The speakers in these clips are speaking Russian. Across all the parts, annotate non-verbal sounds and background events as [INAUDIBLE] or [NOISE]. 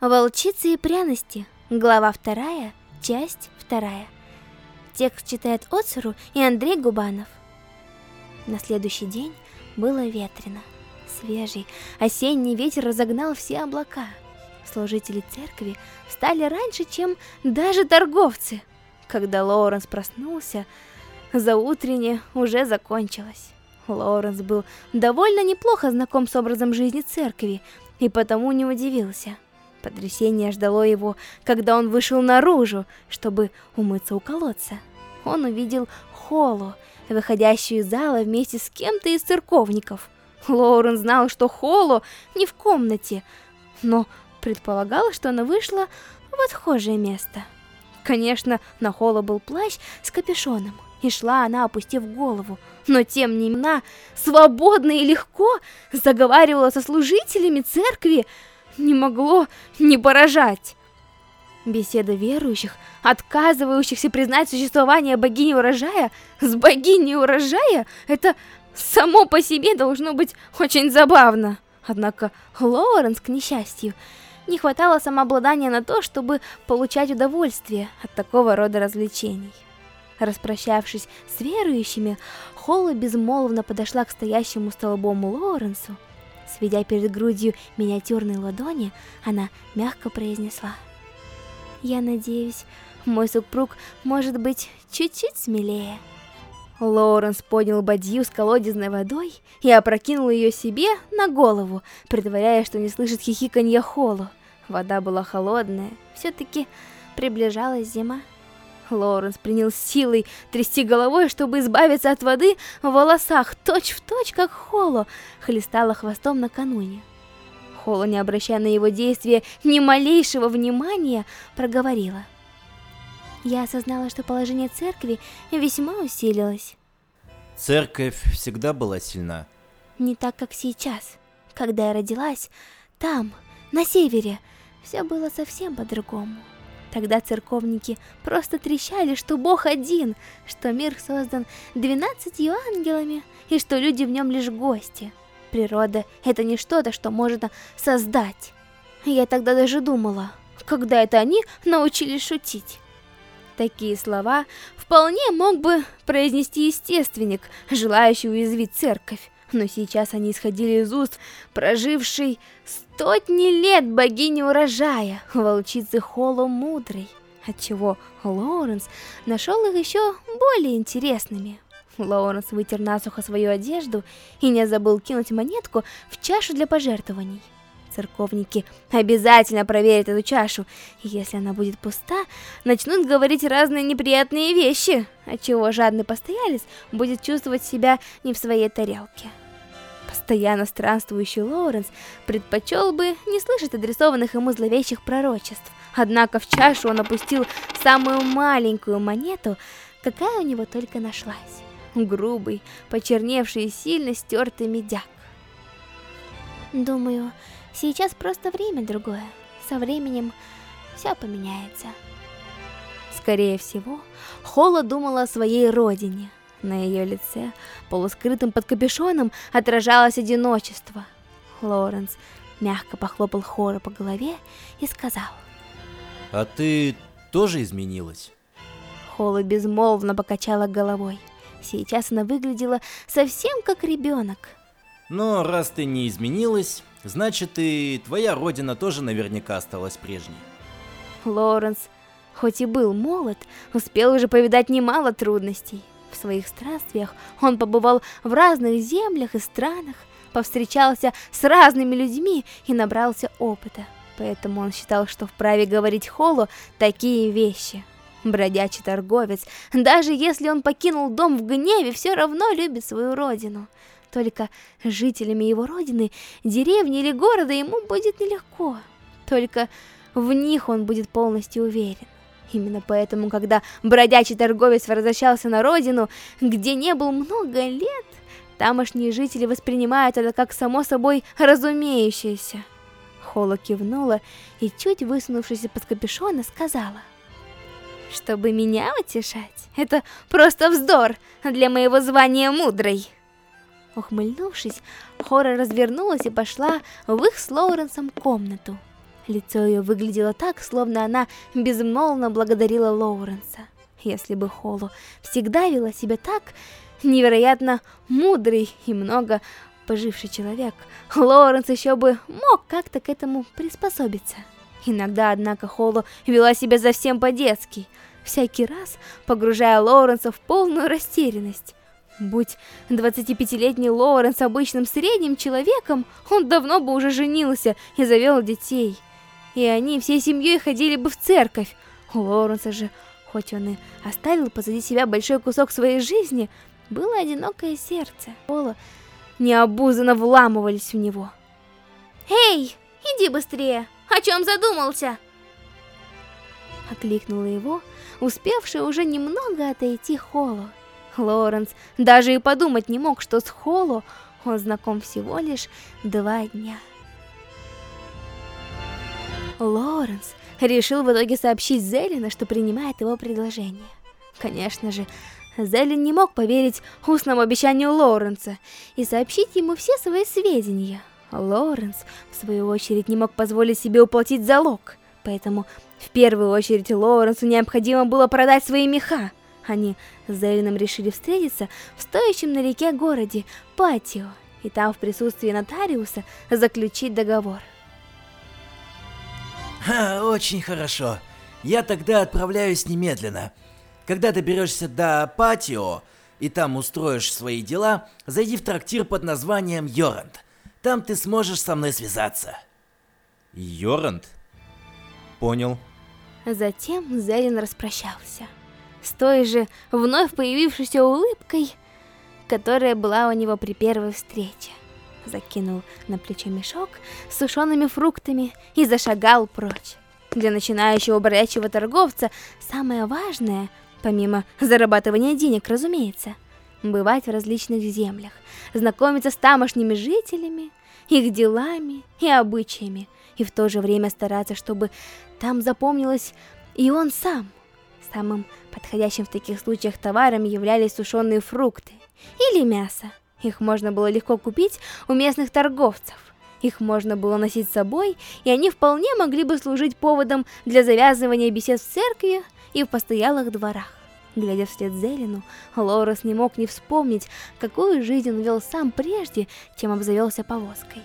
Волчицы и пряности. Глава вторая, часть вторая. Текст читает Оцеру и Андрей Губанов. На следующий день было ветрено. Свежий осенний ветер разогнал все облака. Служители церкви встали раньше, чем даже торговцы. Когда Лоуренс проснулся, заутренне уже закончилось. Лоуренс был довольно неплохо знаком с образом жизни церкви, и потому не удивился. Потрясение ждало его, когда он вышел наружу, чтобы умыться у колодца. Он увидел Холу, выходящую из зала вместе с кем-то из церковников. Лоурен знал, что Холу не в комнате, но предполагал, что она вышла в отхожее место. Конечно, на Холу был плащ с капюшоном, и шла она, опустив голову, но тем не менее, свободно и легко заговаривала со служителями церкви, не могло не поражать. Беседа верующих, отказывающихся признать существование богини урожая, с богиней урожая, это само по себе должно быть очень забавно. Однако Лоуренс, к несчастью, не хватало самообладания на то, чтобы получать удовольствие от такого рода развлечений. Распрощавшись с верующими, Холла безмолвно подошла к стоящему столбому Лоуренсу Сведя перед грудью миниатюрные ладони, она мягко произнесла. «Я надеюсь, мой супруг может быть чуть-чуть смелее». Лоуренс поднял бадью с колодезной водой и опрокинул ее себе на голову, притворяя, что не слышит хихиканья Холлу. Вода была холодная, все-таки приближалась зима. Лоуренс принял силой трясти головой, чтобы избавиться от воды в волосах, точь-в-точь, точь, как Холо хлестала хвостом накануне. Холо, не обращая на его действия ни малейшего внимания, проговорила. Я осознала, что положение церкви весьма усилилось. Церковь всегда была сильна. Не так, как сейчас. Когда я родилась, там, на севере, все было совсем по-другому. Тогда церковники просто трещали, что Бог один, что мир создан двенадцатью ангелами, и что люди в нем лишь гости. Природа — это не что-то, что можно создать. Я тогда даже думала, когда это они научились шутить. Такие слова вполне мог бы произнести естественник, желающий уязвить церковь но сейчас они исходили из уст прожившей стотни лет богини урожая, волчицы Холо Мудрой, отчего Лоуренс нашел их еще более интересными. Лоуренс вытер насухо свою одежду и не забыл кинуть монетку в чашу для пожертвований. Церковники обязательно проверят эту чашу, и если она будет пуста, начнут говорить разные неприятные вещи, отчего жадный постоялец будет чувствовать себя не в своей тарелке. Постоянно странствующий Лоуренс предпочел бы не слышать адресованных ему зловещих пророчеств, однако в чашу он опустил самую маленькую монету, какая у него только нашлась. Грубый, почерневший и сильно стертый медяк. Думаю, сейчас просто время другое. Со временем все поменяется. Скорее всего, Холла думала о своей родине – на ее лице, полускрытым под капюшоном, отражалось одиночество. Лоренс мягко похлопал Хора по голове и сказал. «А ты тоже изменилась?» Холла безмолвно покачала головой. Сейчас она выглядела совсем как ребенок. Но раз ты не изменилась, значит и твоя родина тоже наверняка осталась прежней. Лоренс, хоть и был молод, успел уже повидать немало трудностей. В своих странствиях он побывал в разных землях и странах, повстречался с разными людьми и набрался опыта. Поэтому он считал, что вправе говорить Холу такие вещи. Бродячий торговец, даже если он покинул дом в гневе, все равно любит свою родину. Только жителями его родины, деревни или города ему будет нелегко. Только в них он будет полностью уверен. Именно поэтому, когда бродячий торговец возвращался на родину, где не был много лет, тамошние жители воспринимают это как само собой разумеющееся. Холо кивнула и, чуть высунувшись из-под капюшона, сказала. «Чтобы меня утешать, это просто вздор для моего звания мудрой!» Ухмыльнувшись, Хора развернулась и пошла в их с Лоуренсом комнату. Лицо ее выглядело так, словно она безмолвно благодарила Лоуренса. Если бы Холлу всегда вела себя так, невероятно мудрый и много поживший человек, Лоуренс еще бы мог как-то к этому приспособиться. Иногда, однако, Холлу вела себя совсем по-детски, всякий раз погружая Лоуренса в полную растерянность. Будь 25-летний Лоуренс обычным средним человеком, он давно бы уже женился и завел детей. И они всей семьей ходили бы в церковь. У Лоуренса же, хоть он и оставил позади себя большой кусок своей жизни, было одинокое сердце. Пола необузанно вламывались в него. «Эй, иди быстрее! О чем задумался?» Окликнула его, успевшая уже немного отойти Холо. Лоренс даже и подумать не мог, что с Холо он знаком всего лишь два дня. Лоренс решил в итоге сообщить Зелина, что принимает его предложение. Конечно же, Зелин не мог поверить устному обещанию Лоренса и сообщить ему все свои сведения. Лоренс, в свою очередь, не мог позволить себе уплатить залог, поэтому в первую очередь Лоренсу необходимо было продать свои меха. Они с Зелином решили встретиться в стоящем на реке городе Патио, и там в присутствии нотариуса заключить договор. [LAUGHS] Ха, очень хорошо. Я тогда отправляюсь немедленно. Когда доберешься до Патио и там устроишь свои дела, зайди в трактир под названием Йорант. Там ты сможешь со мной связаться. Йорант? Понял. Затем Зелин распрощался с той же вновь появившейся улыбкой, которая была у него при первой встрече. Закинул на плечо мешок с сушеными фруктами и зашагал прочь. Для начинающего бродячего торговца самое важное, помимо зарабатывания денег, разумеется, бывать в различных землях, знакомиться с тамошними жителями, их делами и обычаями, и в то же время стараться, чтобы там запомнилось и он сам – Самым подходящим в таких случаях товаром являлись сушеные фрукты или мясо. Их можно было легко купить у местных торговцев. Их можно было носить с собой, и они вполне могли бы служить поводом для завязывания бесед в церкви и в постоялых дворах. Глядя вслед Зелину, Лорес не мог не вспомнить, какую жизнь он вел сам прежде, чем обзавелся повозкой.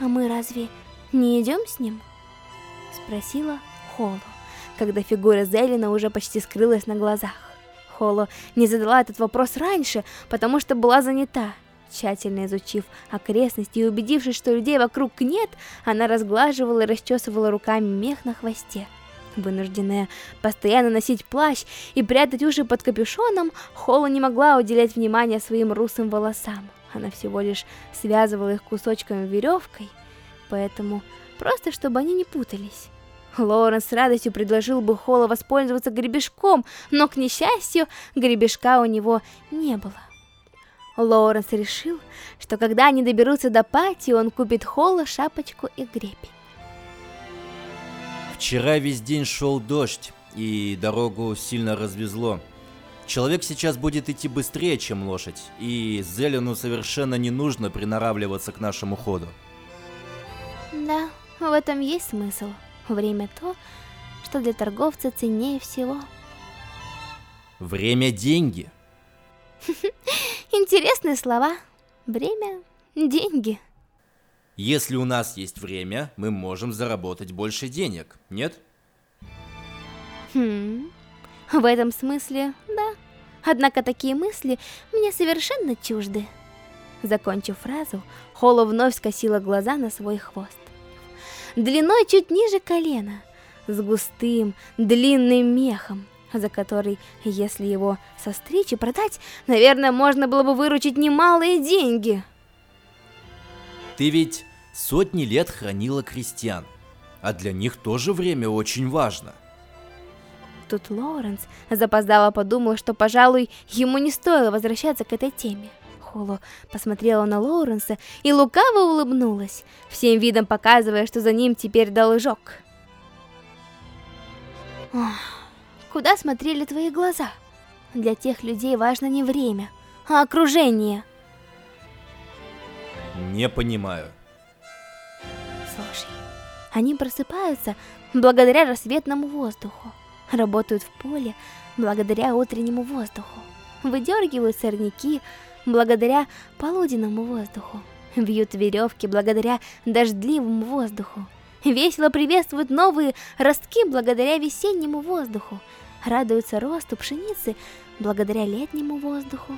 «А мы разве не идем с ним?» — спросила Холо когда фигура Зелина уже почти скрылась на глазах. Холо не задала этот вопрос раньше, потому что была занята. Тщательно изучив окрестности и убедившись, что людей вокруг нет, она разглаживала и расчесывала руками мех на хвосте. Вынужденная постоянно носить плащ и прятать уши под капюшоном, Холла не могла уделять внимания своим русым волосам. Она всего лишь связывала их кусочками веревкой, поэтому просто чтобы они не путались. Лоуренс с радостью предложил бы Холла воспользоваться гребешком, но, к несчастью, гребешка у него не было. Лоуренс решил, что когда они доберутся до пати, он купит Холла шапочку и гребень. Вчера весь день шел дождь, и дорогу сильно развезло. Человек сейчас будет идти быстрее, чем лошадь, и Зелену совершенно не нужно приноравливаться к нашему ходу. Да, в этом есть смысл. Время то, что для торговца ценнее всего. Время – деньги. [LAUGHS] Интересные слова. Время – деньги. Если у нас есть время, мы можем заработать больше денег, нет? Хм, в этом смысле, да. Однако такие мысли мне совершенно чужды. Закончив фразу, Холла вновь скосила глаза на свой хвост длиной чуть ниже колена, с густым, длинным мехом, за который, если его состричь и продать, наверное, можно было бы выручить немалые деньги. Ты ведь сотни лет хранила крестьян, а для них тоже время очень важно. Тут Лоуренс запоздало подумал, что, пожалуй, ему не стоило возвращаться к этой теме. Холо посмотрела на Лоуренса и лукаво улыбнулась, всем видом показывая, что за ним теперь должок. Ох, куда смотрели твои глаза? Для тех людей важно не время, а окружение. Не понимаю. Послушай, они просыпаются благодаря рассветному воздуху, работают в поле благодаря утреннему воздуху, выдергивают сорняки благодаря полуденному воздуху, вьют веревки благодаря дождливому воздуху, весело приветствуют новые ростки благодаря весеннему воздуху, радуются росту пшеницы благодаря летнему воздуху,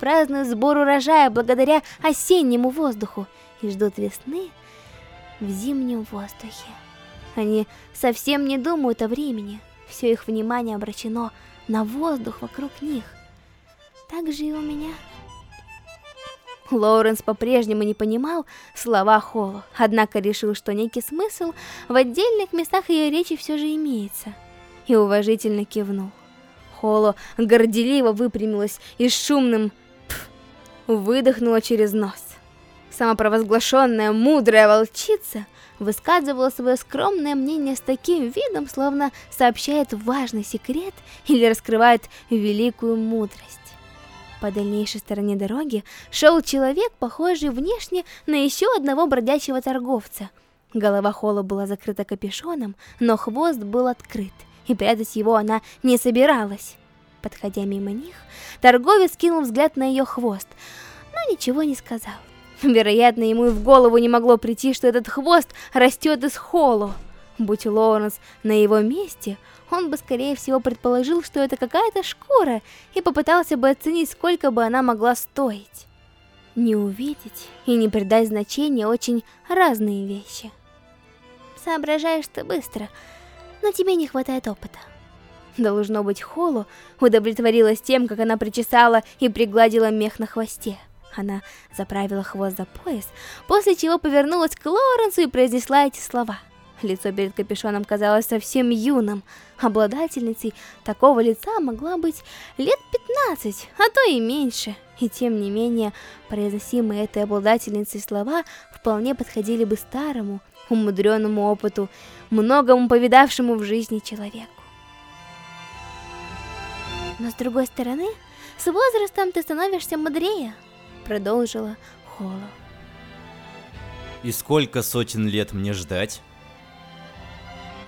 празднуют сбор урожая благодаря осеннему воздуху и ждут весны в зимнем воздухе. Они совсем не думают о времени, все их внимание обращено на воздух вокруг них. Так же и у меня. Лоуренс по-прежнему не понимал слова Холло, однако решил, что некий смысл в отдельных местах ее речи все же имеется, и уважительно кивнул. Холло горделиво выпрямилась и шумным «пф» выдохнула через нос. Самопровозглашенная мудрая волчица высказывала свое скромное мнение с таким видом, словно сообщает важный секрет или раскрывает великую мудрость. По дальнейшей стороне дороги шел человек, похожий внешне на еще одного бродячего торговца. Голова Холла была закрыта капюшоном, но хвост был открыт, и прятать его она не собиралась. Подходя мимо них, торговец кинул взгляд на ее хвост, но ничего не сказал. Вероятно, ему и в голову не могло прийти, что этот хвост растет из Холлу. Будь Лоуренс на его месте, он бы скорее всего предположил, что это какая-то шкура, и попытался бы оценить, сколько бы она могла стоить. Не увидеть и не придать значения очень разные вещи. Соображаешь ты быстро, но тебе не хватает опыта. Должно быть, Холу удовлетворилась тем, как она причесала и пригладила мех на хвосте. Она заправила хвост за пояс, после чего повернулась к Лоренсу и произнесла эти слова. Лицо перед капюшоном казалось совсем юным. Обладательницей такого лица могла быть лет 15, а то и меньше. И тем не менее, произносимые этой обладательницей слова вполне подходили бы старому, умудренному опыту, многому повидавшему в жизни человеку. Но с другой стороны, с возрастом ты становишься мудрее, продолжила Холо. И сколько сотен лет мне ждать?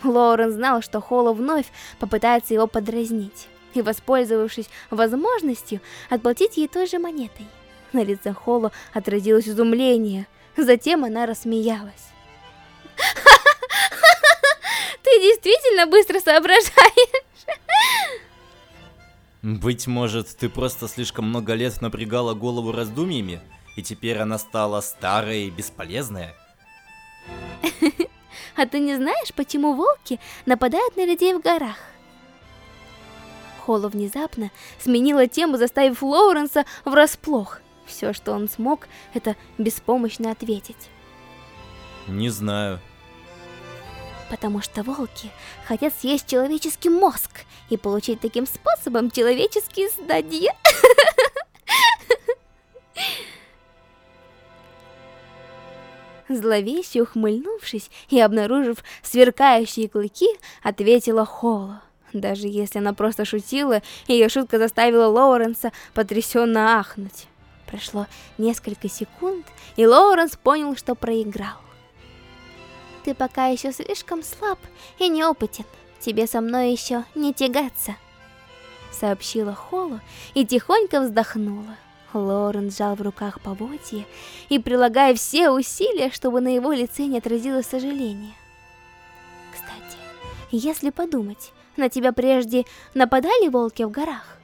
Лоурен знал, что Холо вновь попытается его подразнить, и, воспользовавшись возможностью, отплатить ей той же монетой. На лице Холо отразилось изумление, затем она рассмеялась. [LAUGHS] Ты действительно быстро соображаешь. Быть может, ты просто слишком много лет напрягала голову раздумьями, и теперь она стала старая и бесполезная? [LAUGHS] А ты не знаешь, почему волки нападают на людей в горах? Холла внезапно сменила тему, заставив Лоуренса врасплох. Все, что он смог, это беспомощно ответить. Не знаю. Потому что волки хотят съесть человеческий мозг и получить таким способом человеческие знания. [LAUGHS] Зловеще ухмыльнувшись и обнаружив сверкающие клыки, ответила Холла. Даже если она просто шутила, ее шутка заставила Лоуренса потрясенно ахнуть. Прошло несколько секунд, и Лоуренс понял, что проиграл. «Ты пока еще слишком слаб и неопытен. Тебе со мной еще не тягаться», — сообщила Холла и тихонько вздохнула. Лорен сжал в руках поводья и прилагая все усилия, чтобы на его лице не отразилось сожаление. Кстати, если подумать, на тебя прежде нападали волки в горах?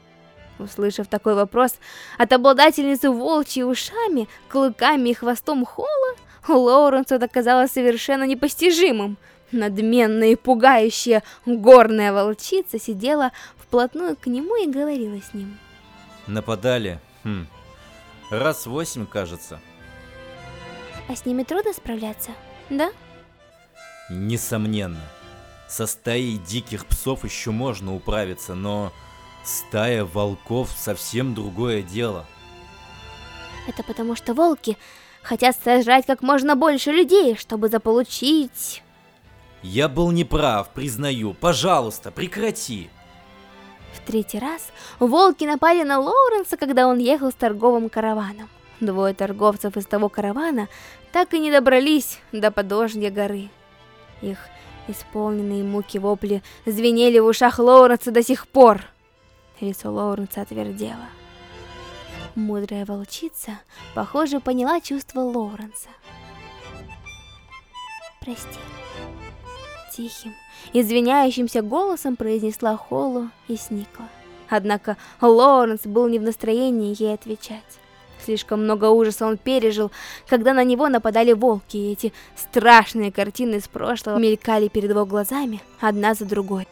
Услышав такой вопрос от обладательницы волчьи ушами, клыками и хвостом Холла, Лоуренсу это казалось совершенно непостижимым. Надменная и пугающая горная волчица сидела вплотную к нему и говорила с ним. Нападали? Хм, Раз восемь, кажется. А с ними трудно справляться, да? Несомненно. Со стаей диких псов еще можно управиться, но стая волков совсем другое дело. Это потому что волки хотят сожрать как можно больше людей, чтобы заполучить... Я был неправ, признаю. Пожалуйста, прекрати. В третий раз волки напали на Лоуренса, когда он ехал с торговым караваном. Двое торговцев из того каравана так и не добрались до подножья горы. Их исполненные муки вопли звенели в ушах Лоуренса до сих пор. Лицо Лоуренса отвердело. Мудрая волчица, похоже, поняла чувство Лоуренса. «Прости». Тихим, извиняющимся голосом произнесла Холлу и сникла. Однако Лоуренс был не в настроении ей отвечать. Слишком много ужаса он пережил, когда на него нападали волки, и эти страшные картины из прошлого мелькали перед его глазами, одна за другой.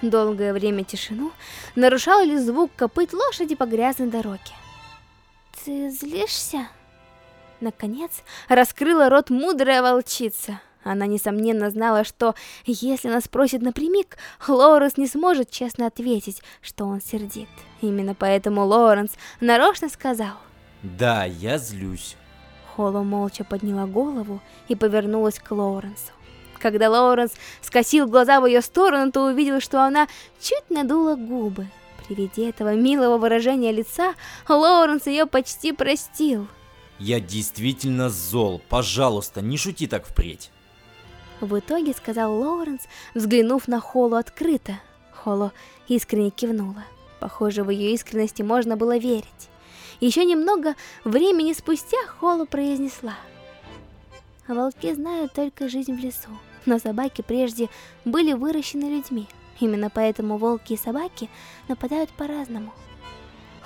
Долгое время тишину нарушал лишь звук копыт лошади по грязной дороге. «Ты злишься?» Наконец, раскрыла рот мудрая волчица. Она, несомненно, знала, что, если она спросит напрямик, Лоуренс не сможет честно ответить, что он сердит. Именно поэтому Лоуренс нарочно сказал. «Да, я злюсь». Холла молча подняла голову и повернулась к Лоуренсу. Когда Лоуренс скосил глаза в ее сторону, то увидел, что она чуть надула губы. При виде этого милого выражения лица Лоуренс ее почти простил. Я действительно зол. Пожалуйста, не шути так впредь. В итоге сказал Лоуренс, взглянув на Холлу открыто. Холло искренне кивнула. Похоже, в ее искренности можно было верить. Еще немного времени спустя Холла произнесла. Волки знают только жизнь в лесу, но собаки прежде были выращены людьми. Именно поэтому волки и собаки нападают по-разному.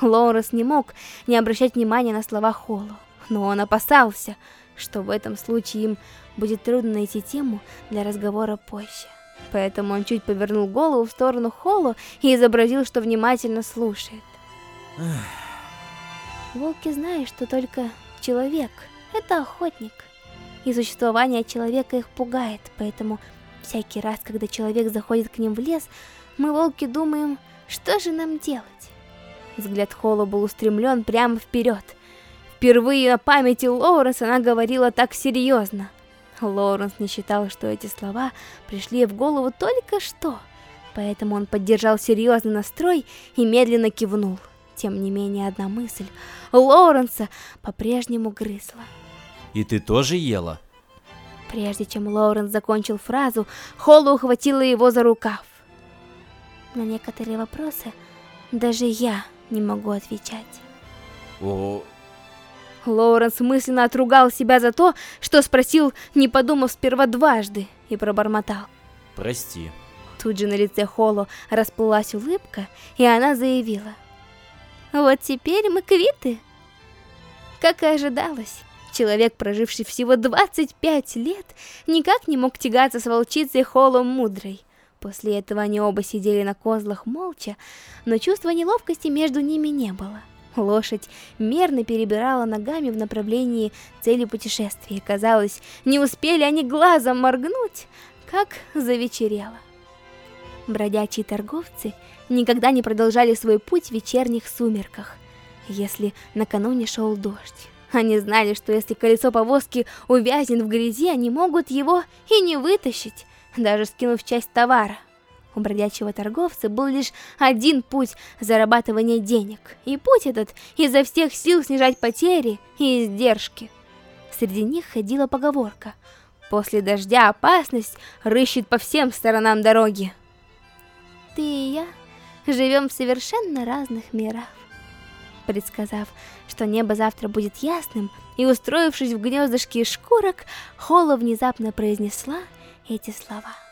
Лоуренс не мог не обращать внимания на слова Холлу но он опасался, что в этом случае им будет трудно найти тему для разговора позже. Поэтому он чуть повернул голову в сторону Холлу и изобразил, что внимательно слушает. Волки знают, что только человек — это охотник. И существование человека их пугает, поэтому всякий раз, когда человек заходит к ним в лес, мы, волки, думаем, что же нам делать? Взгляд Холла был устремлен прямо вперед — Впервые на памяти Лоуренс она говорила так серьезно. Лоуренс не считал, что эти слова пришли в голову только что, поэтому он поддержал серьезный настрой и медленно кивнул. Тем не менее, одна мысль Лоуренса по-прежнему грызла. «И ты тоже ела?» Прежде чем Лоуренс закончил фразу, Холла ухватила его за рукав. На некоторые вопросы даже я не могу отвечать. О, Лоуренс мысленно отругал себя за то, что спросил, не подумав сперва дважды, и пробормотал. Прости. Тут же на лице Холло расплылась улыбка, и она заявила. Вот теперь мы квиты. Как и ожидалось, человек, проживший всего 25 лет, никак не мог тягаться с волчицей Холло Мудрой. После этого они оба сидели на козлах молча, но чувства неловкости между ними не было. Лошадь мерно перебирала ногами в направлении цели путешествия. Казалось, не успели они глазом моргнуть, как завечерело. Бродячие торговцы никогда не продолжали свой путь в вечерних сумерках, если накануне шел дождь. Они знали, что если колесо повозки увязнет в грязи, они могут его и не вытащить, даже скинув часть товара. У бродячего торговца был лишь один путь зарабатывания денег, и путь этот изо всех сил снижать потери и издержки. Среди них ходила поговорка «После дождя опасность рыщет по всем сторонам дороги». Ты и я живем в совершенно разных мирах. Предсказав, что небо завтра будет ясным, и устроившись в гнездышке шкурок, Холла внезапно произнесла эти слова.